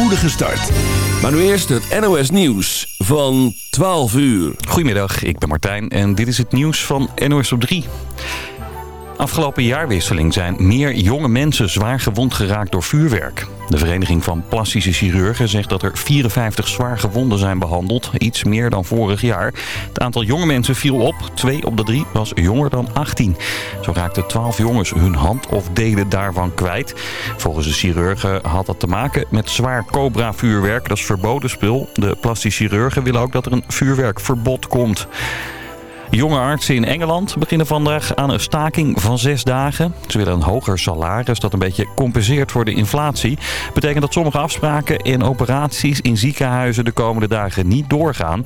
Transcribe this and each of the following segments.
spoedige start. Maar nu eerst het NOS Nieuws van 12 uur. Goedemiddag, ik ben Martijn en dit is het nieuws van NOS op 3. Afgelopen jaarwisseling zijn meer jonge mensen zwaar gewond geraakt door vuurwerk. De Vereniging van Plastische Chirurgen zegt dat er 54 zwaar gewonden zijn behandeld. Iets meer dan vorig jaar. Het aantal jonge mensen viel op. Twee op de drie was jonger dan 18. Zo raakten 12 jongens hun hand of delen daarvan kwijt. Volgens de chirurgen had dat te maken met zwaar cobra-vuurwerk. Dat is verboden spul. De plastische chirurgen willen ook dat er een vuurwerkverbod komt. Jonge artsen in Engeland beginnen vandaag aan een staking van zes dagen. Ze willen een hoger salaris dat een beetje compenseert voor de inflatie. Betekent dat sommige afspraken en operaties in ziekenhuizen de komende dagen niet doorgaan.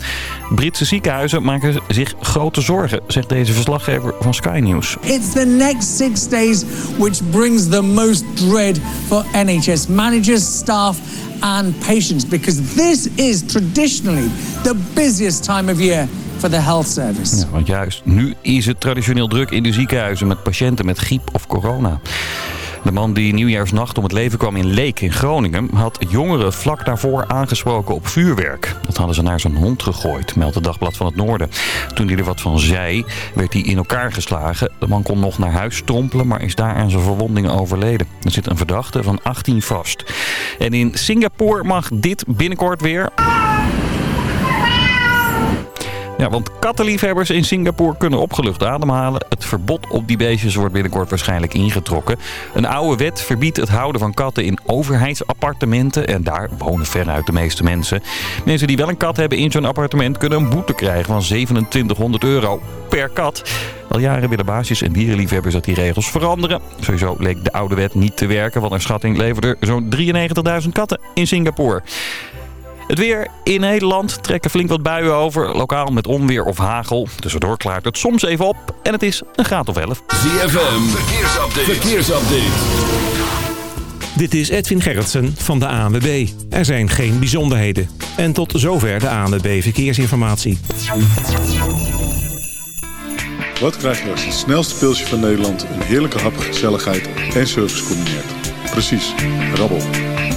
Britse ziekenhuizen maken zich grote zorgen, zegt deze verslaggever van Sky News. It's the next six days which brings the most dread for NHS managers, staff and patients because this is traditionally the busiest time of year the health service. Ja, want juist nu is het traditioneel druk in de ziekenhuizen met patiënten met griep of corona. De man die nieuwjaarsnacht om het leven kwam in Leek in Groningen... had jongeren vlak daarvoor aangesproken op vuurwerk. Dat hadden ze naar zijn hond gegooid, meldt het Dagblad van het Noorden. Toen hij er wat van zei, werd hij in elkaar geslagen. De man kon nog naar huis strompelen, maar is daar aan zijn verwondingen overleden. Er zit een verdachte van 18 vast. En in Singapore mag dit binnenkort weer... Ja, want kattenliefhebbers in Singapore kunnen opgelucht ademhalen. Het verbod op die beestjes wordt binnenkort waarschijnlijk ingetrokken. Een oude wet verbiedt het houden van katten in overheidsappartementen. En daar wonen veruit de meeste mensen. Mensen die wel een kat hebben in zo'n appartement kunnen een boete krijgen van 2700 euro per kat. Al jaren willen baasjes en dierenliefhebbers dat die regels veranderen. Sowieso leek de oude wet niet te werken, want naar schatting leverden er zo'n 93.000 katten in Singapore. Het weer in Nederland trekken flink wat buien over. Lokaal met onweer of hagel. Tussendoor klaart het soms even op. En het is een graad of 11. ZFM, verkeersupdate. verkeersupdate. Dit is Edwin Gerritsen van de ANWB. Er zijn geen bijzonderheden. En tot zover de ANWB Verkeersinformatie. Wat krijg je als het snelste pilsje van Nederland... een heerlijke hap, gezelligheid en service combineert? Precies, rabbel.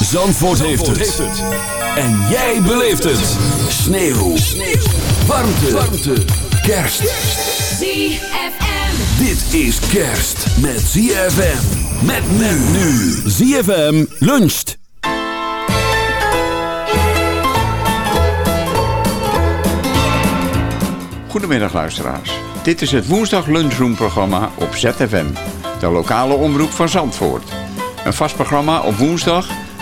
Zandvoort, heeft, het. En jij beleeft het. Sneeuw. Sneeuw. Warmte. Warmte. Kerst. ZFM. Dit is kerst met ZFM. Met men nu. ZFM luncht. Goedemiddag luisteraars. Dit is het woensdag lunchroom programma op ZFM. De lokale omroep van Zandvoort. Een vast programma op woensdag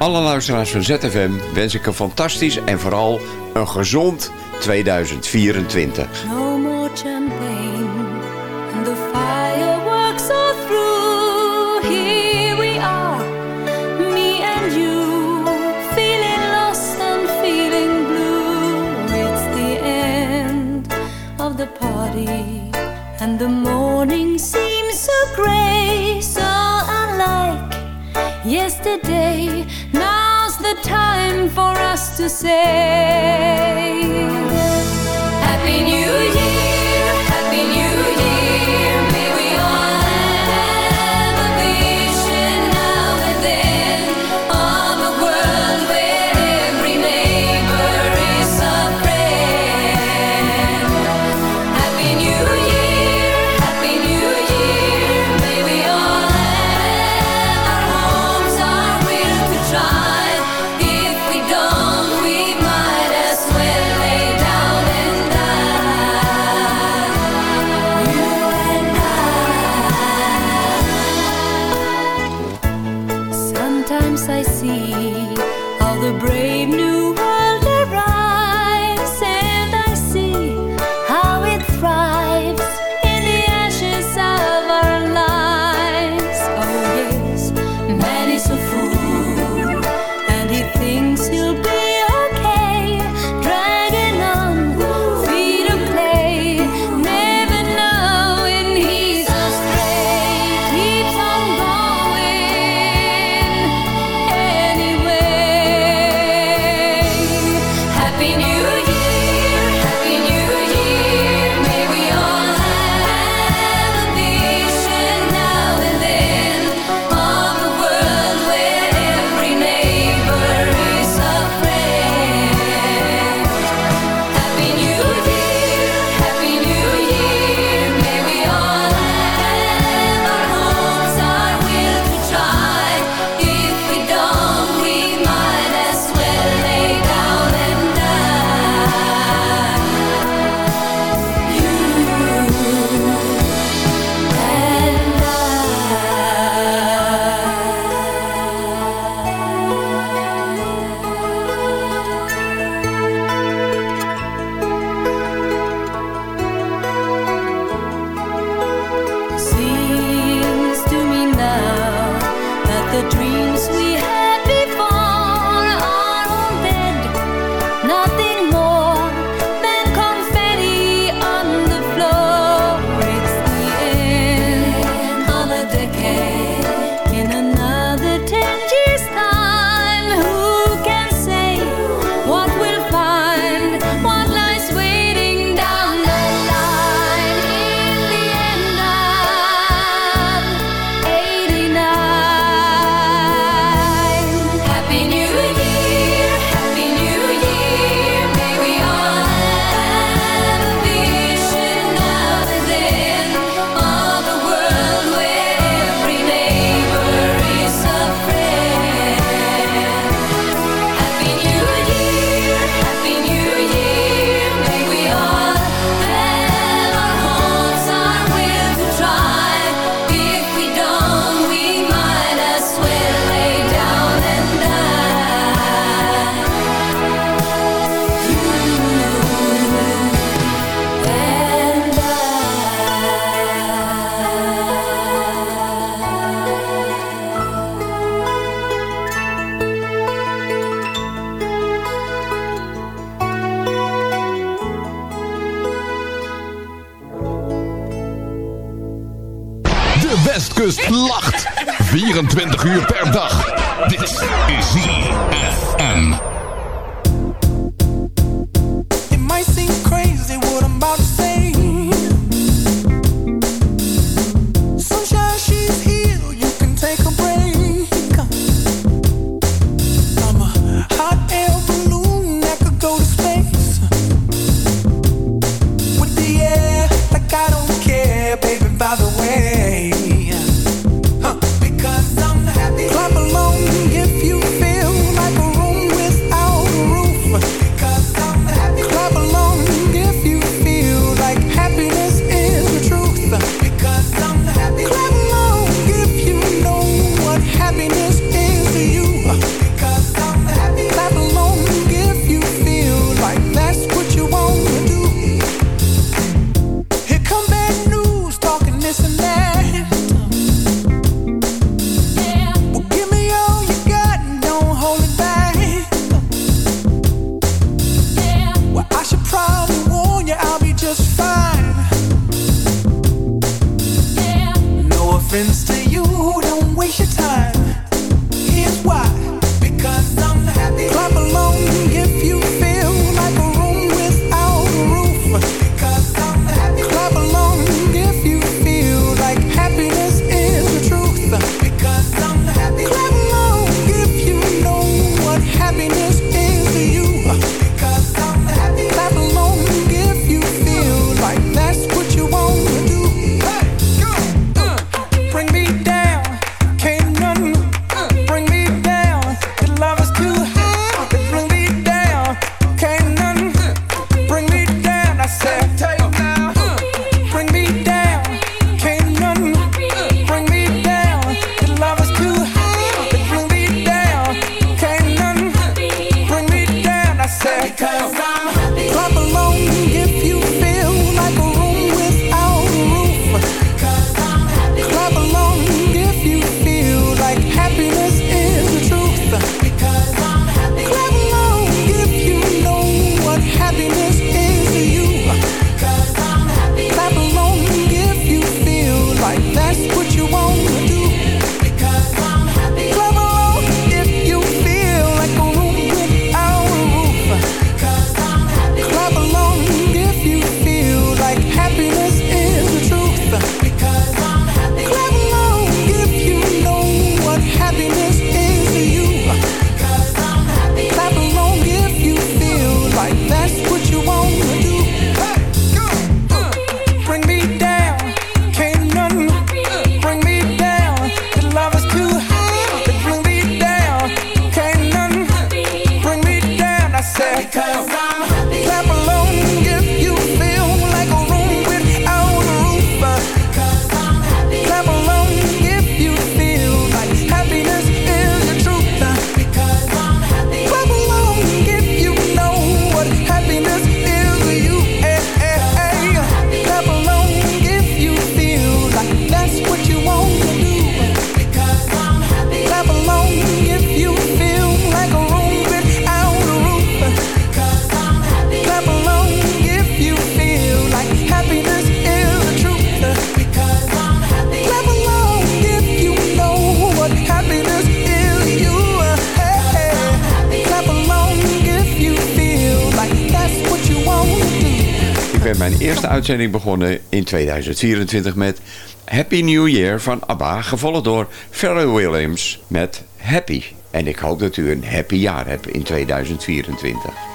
Alle luisteraars van ZFM wens ik een fantastisch en vooral een gezond 2024. No more champagne and the fireworks are through. Here we are, me and you, feeling lost and feeling blue. It's the end of the party and the morning seems so grey, so unlike yesterday. To say. Happy New Year, difference to you. Don't waste your time. Because I'm mijn eerste uitzending begonnen in 2024 met Happy New Year van ABBA, gevolgd door Pharrell Williams met Happy. En ik hoop dat u een happy jaar hebt in 2024.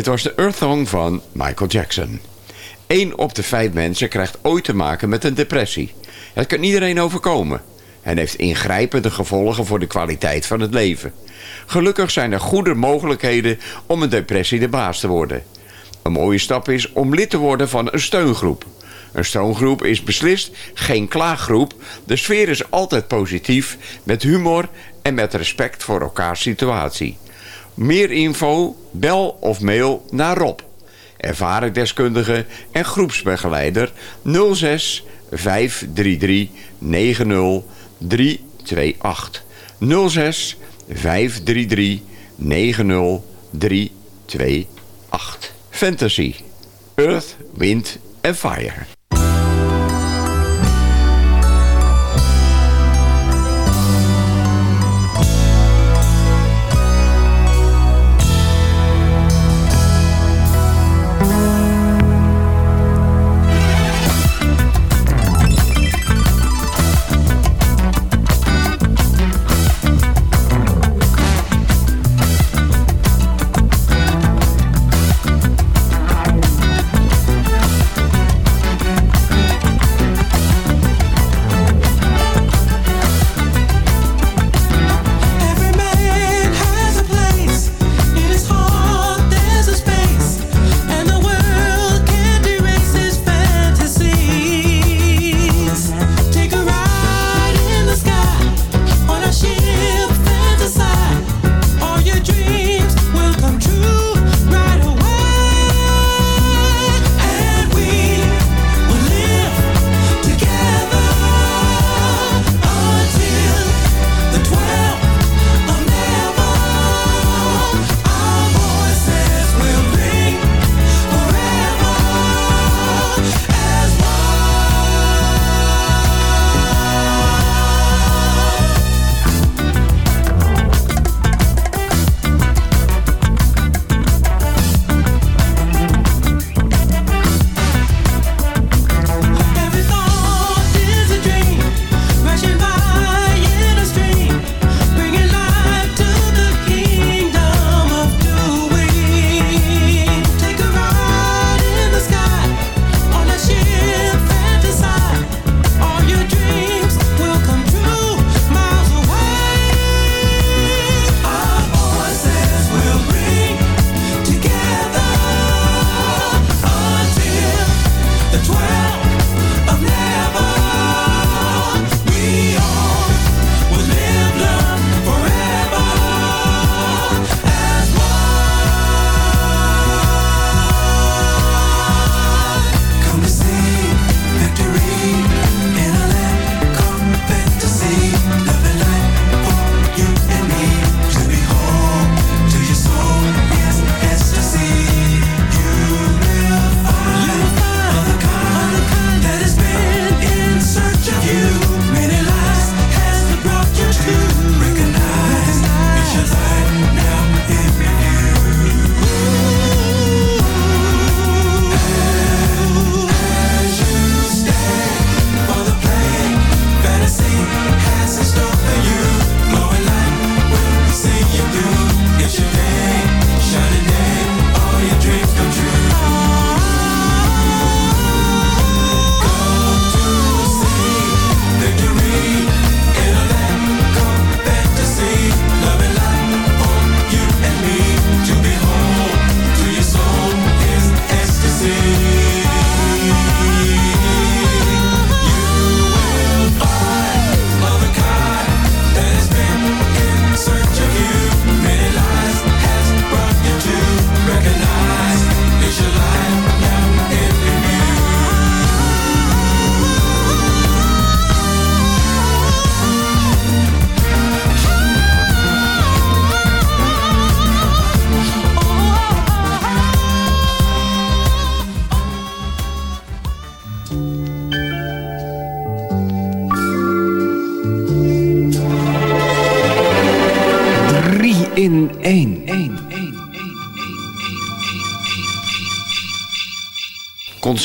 Dit was de Earth Song van Michael Jackson. Eén op de vijf mensen krijgt ooit te maken met een depressie. Het kan iedereen overkomen en heeft ingrijpende gevolgen voor de kwaliteit van het leven. Gelukkig zijn er goede mogelijkheden om een depressie de baas te worden. Een mooie stap is om lid te worden van een steungroep. Een steungroep is beslist geen klaaggroep. De sfeer is altijd positief, met humor en met respect voor elkaars situatie. Meer info, bel of mail naar Rob. Ervaren deskundige en groepsbegeleider 06 533 90 328. 06 533 90 328. Fantasy. Earth, Wind en Fire.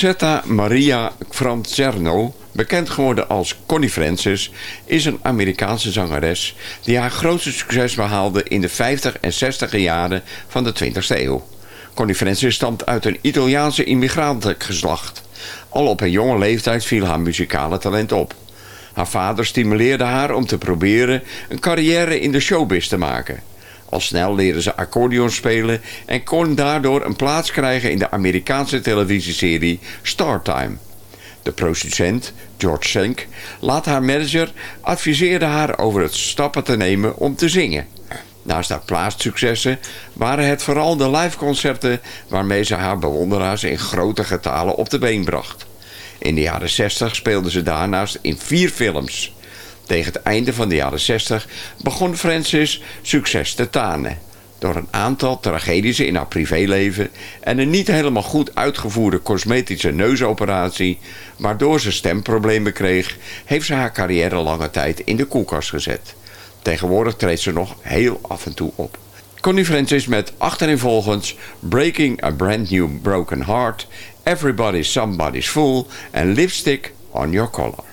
Concetta Maria Francerno, bekend geworden als Connie Francis, is een Amerikaanse zangeres die haar grootste succes behaalde in de 50 en 60 jaren van de 20e eeuw. Connie Francis stamt uit een Italiaanse immigrantengeslacht. Al op een jonge leeftijd viel haar muzikale talent op. Haar vader stimuleerde haar om te proberen een carrière in de showbiz te maken. Al snel leerde ze accordeon spelen en kon daardoor een plaats krijgen in de Amerikaanse televisieserie Startime. De producent, George Schenk, laat haar manager adviseerde haar over het stappen te nemen om te zingen. Naast haar plaatssuccessen waren het vooral de liveconcerten waarmee ze haar bewonderaars in grote getalen op de been bracht. In de jaren 60 speelde ze daarnaast in vier films. Tegen het einde van de jaren 60 begon Francis succes te tanen. Door een aantal tragedies in haar privéleven en een niet helemaal goed uitgevoerde cosmetische neusoperatie, waardoor ze stemproblemen kreeg, heeft ze haar carrière lange tijd in de koelkast gezet. Tegenwoordig treedt ze nog heel af en toe op. Connie Francis met achtereenvolgens Breaking a Brand New Broken Heart, Everybody's Somebody's Fool en Lipstick on Your Collar.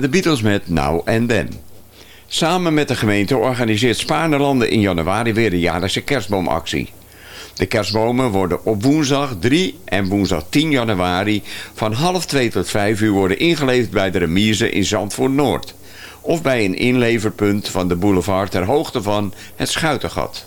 De Beatles met Now and Then. Samen met de gemeente organiseert Spaarnelanden in januari weer de jaarlijkse kerstboomactie. De kerstbomen worden op woensdag 3 en woensdag 10 januari van half 2 tot 5 uur worden ingeleverd bij de remise in Zandvoort Noord. Of bij een inleverpunt van de boulevard ter hoogte van het Schuitengat.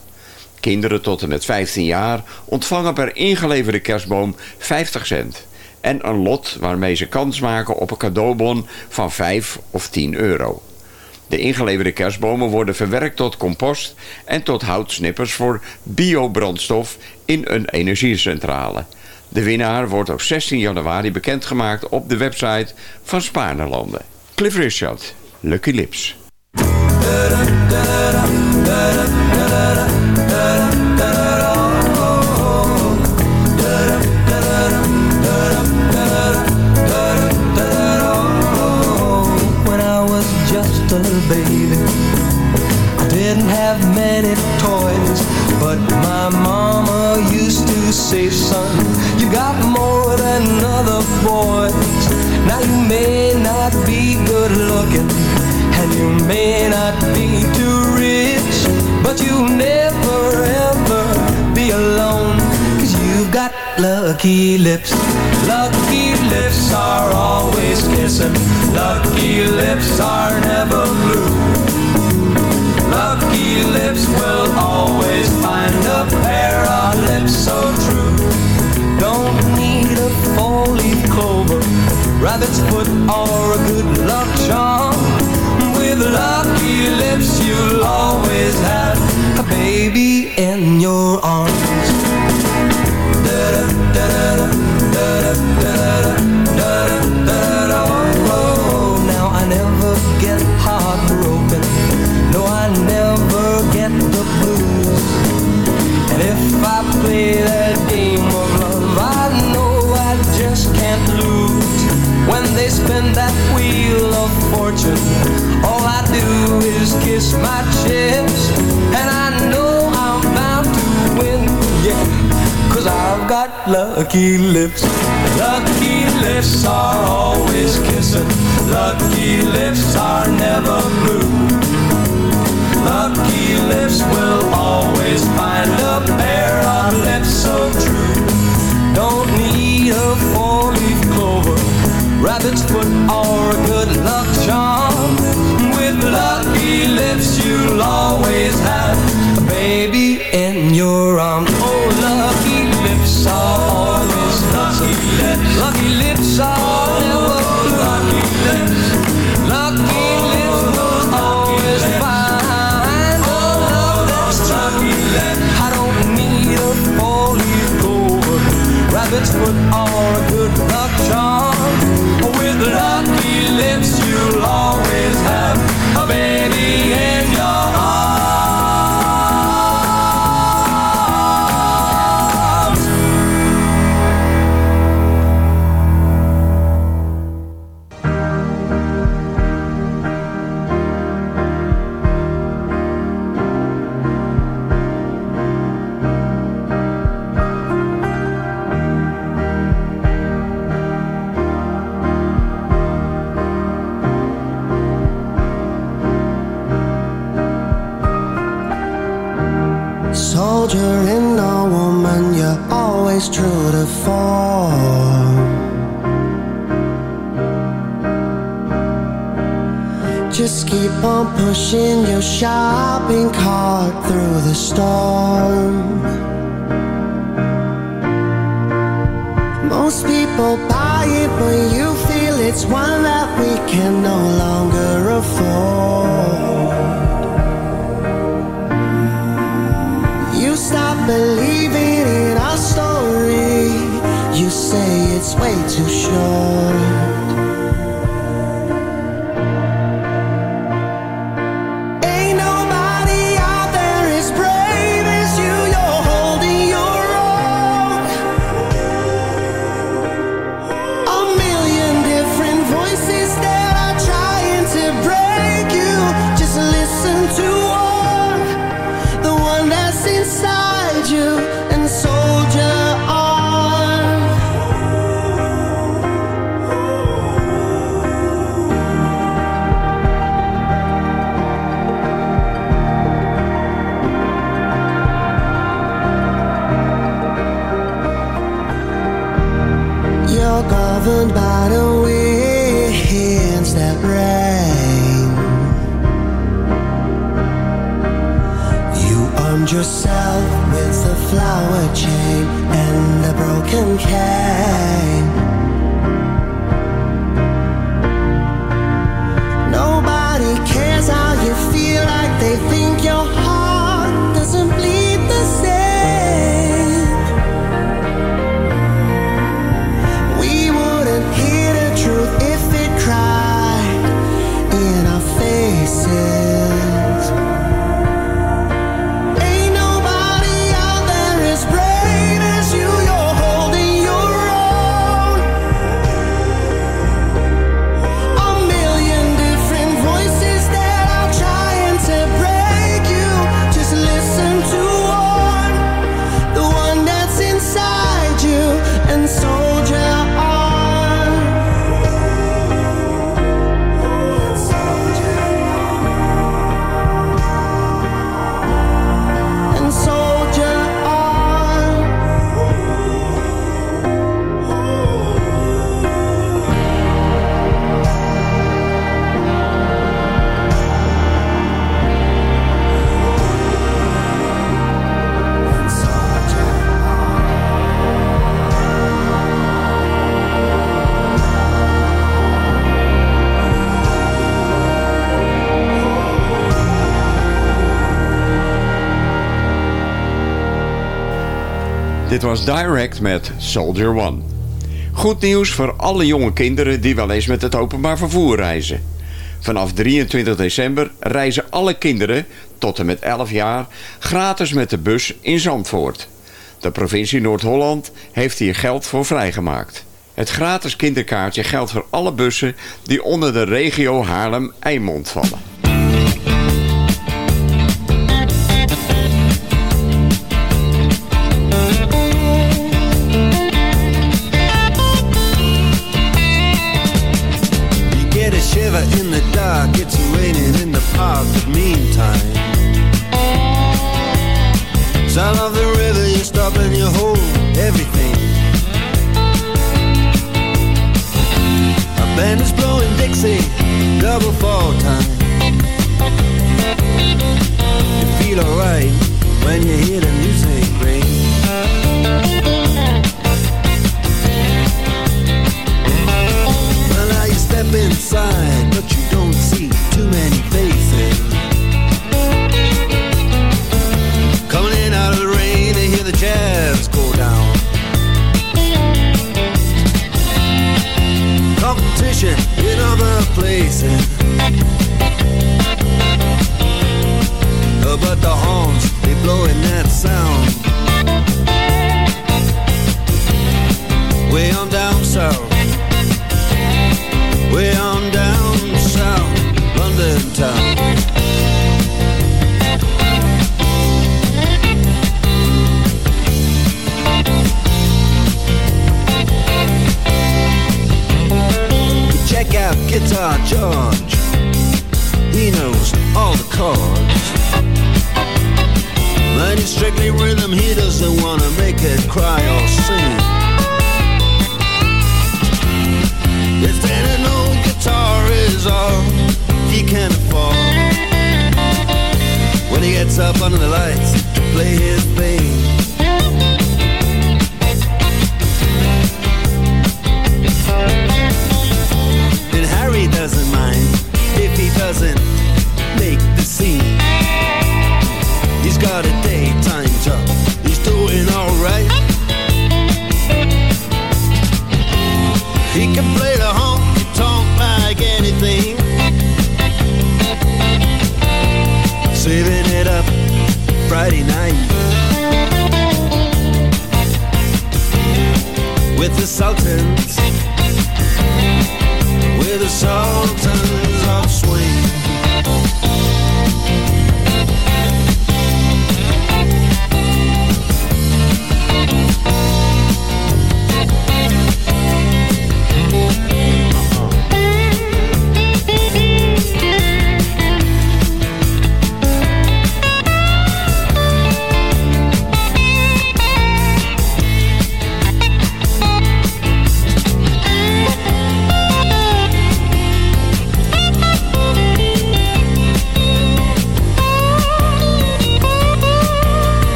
Kinderen tot en met 15 jaar ontvangen per ingeleverde kerstboom 50 cent. En een lot waarmee ze kans maken op een cadeaubon van 5 of 10 euro. De ingeleverde kerstbomen worden verwerkt tot compost en tot houtsnippers voor biobrandstof in een energiecentrale. De winnaar wordt op 16 januari bekendgemaakt op de website van Spaarnelanden. Cliff Richard, Lucky Lips. Baby, I didn't have many toys, but my mama used to say, son, you got more than other boys. Now you may not be good looking, and you may not be too rich, but you'll never ever be alone, cause you've got lucky lips. Lucky lips are always kissing, lucky lips are never blue. Lucky lips will always find a pair of lips so true. Don't need a four-leaf clover, rabbit's foot, or a good luck charm. With lucky lips, you'll always have a baby in your arms. Oh, lucky lips. Lucky lips are always kissing. Lucky lips are never blue. Lucky lips will always find a pair of lips so true. Don't need a four-leaf clover, rabbit's foot, or a good luck charm. With lucky lips, you'll always have a baby in your arms. Oh, lucky lips are always lucky lips. Lucky lips are put on pushing your shopping cart through the storm. Most people buy it, but you feel it's one that we can no longer afford. You stop believing in our story. You say it's way too short. flower chain and a broken cat. Dit was Direct met Soldier One. Goed nieuws voor alle jonge kinderen die wel eens met het openbaar vervoer reizen. Vanaf 23 december reizen alle kinderen tot en met 11 jaar gratis met de bus in Zandvoort. De provincie Noord-Holland heeft hier geld voor vrijgemaakt. Het gratis kinderkaartje geldt voor alle bussen die onder de regio Haarlem-Eimond vallen. and you hold everything. A band is blowing Dixie, double fall time. You feel alright when you hear the music.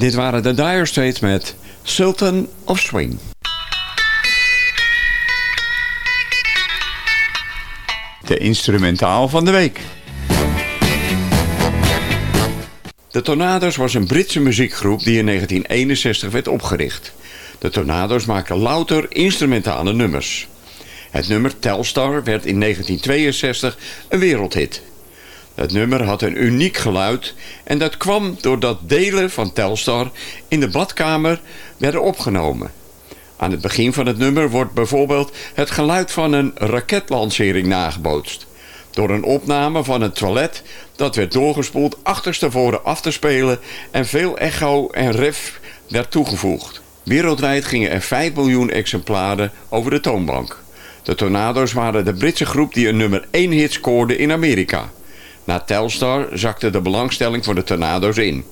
Dit waren de Dire Straits met Sultan of Swing. De instrumentaal van de week. De Tornado's was een Britse muziekgroep die in 1961 werd opgericht. De Tornado's maken louter instrumentale nummers. Het nummer Telstar werd in 1962 een wereldhit. Het nummer had een uniek geluid en dat kwam doordat delen van Telstar in de badkamer werden opgenomen. Aan het begin van het nummer wordt bijvoorbeeld het geluid van een raketlancering nagebootst. Door een opname van het toilet dat werd doorgespoeld achterstevoren af te spelen en veel echo en ref werd toegevoegd. Wereldwijd gingen er 5 miljoen exemplaren over de toonbank. De Tornado's waren de Britse groep die een nummer 1 hit scoorde in Amerika. Na Telstar zakte de belangstelling voor de Tornado's in.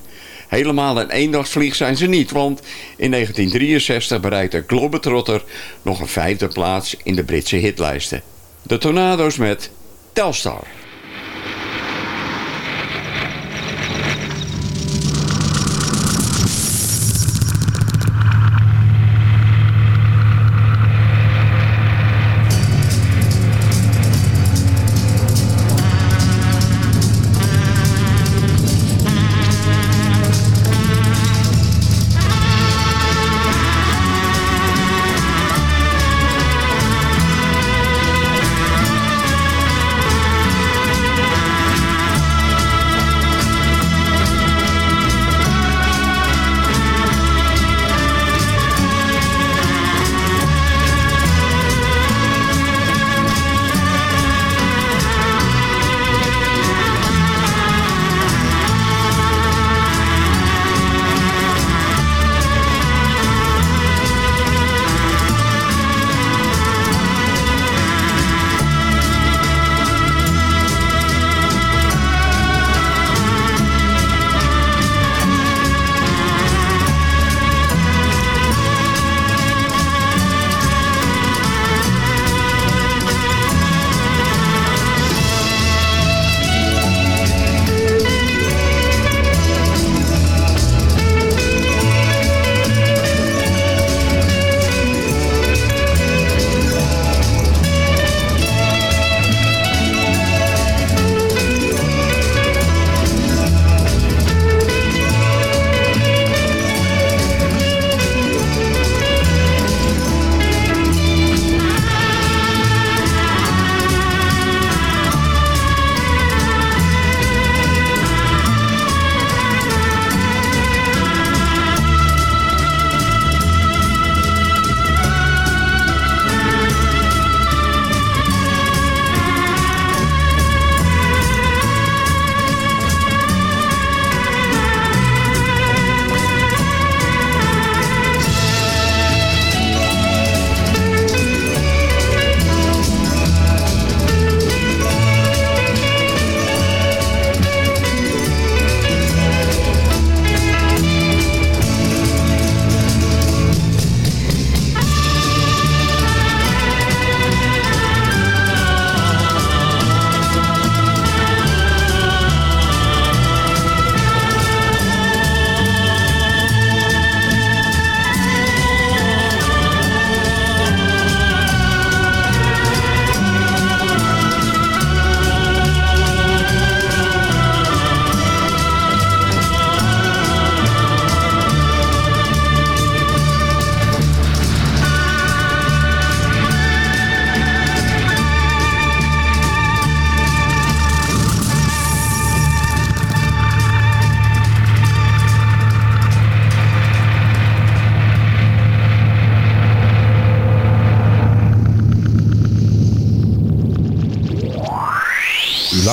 Helemaal een eendagsvlieg zijn ze niet, want in 1963 bereikte Globetrotter nog een vijfde plaats in de Britse hitlijsten. De Tornado's met Telstar.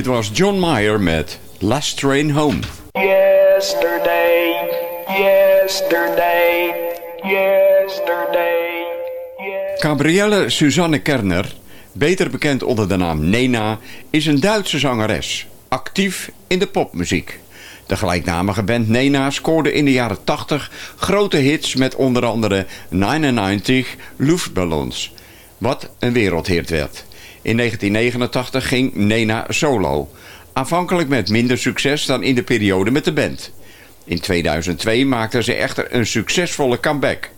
Dit was John Mayer met Last Train Home. Yesterday, yesterday, yesterday. Gabrielle Suzanne Kerner, beter bekend onder de naam Nena, is een Duitse zangeres, actief in de popmuziek. De gelijknamige band Nena scoorde in de jaren 80 grote hits met onder andere 99 Luftballons, wat een wereldhit werd. In 1989 ging Nena solo, aanvankelijk met minder succes dan in de periode met de band. In 2002 maakte ze echter een succesvolle comeback.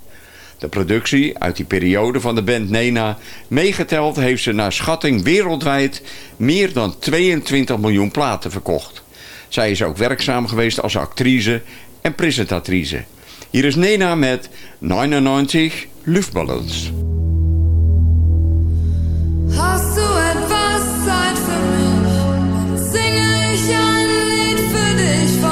De productie uit die periode van de band Nena meegeteld heeft ze naar schatting wereldwijd meer dan 22 miljoen platen verkocht. Zij is ook werkzaam geweest als actrice en presentatrice. Hier is Nena met 99 Luftballons. Ich ein Lied für dich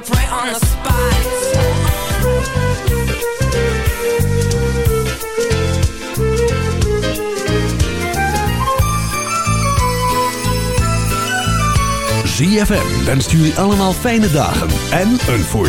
Up right on the ZFM wenst jullie allemaal fijne dagen en een voor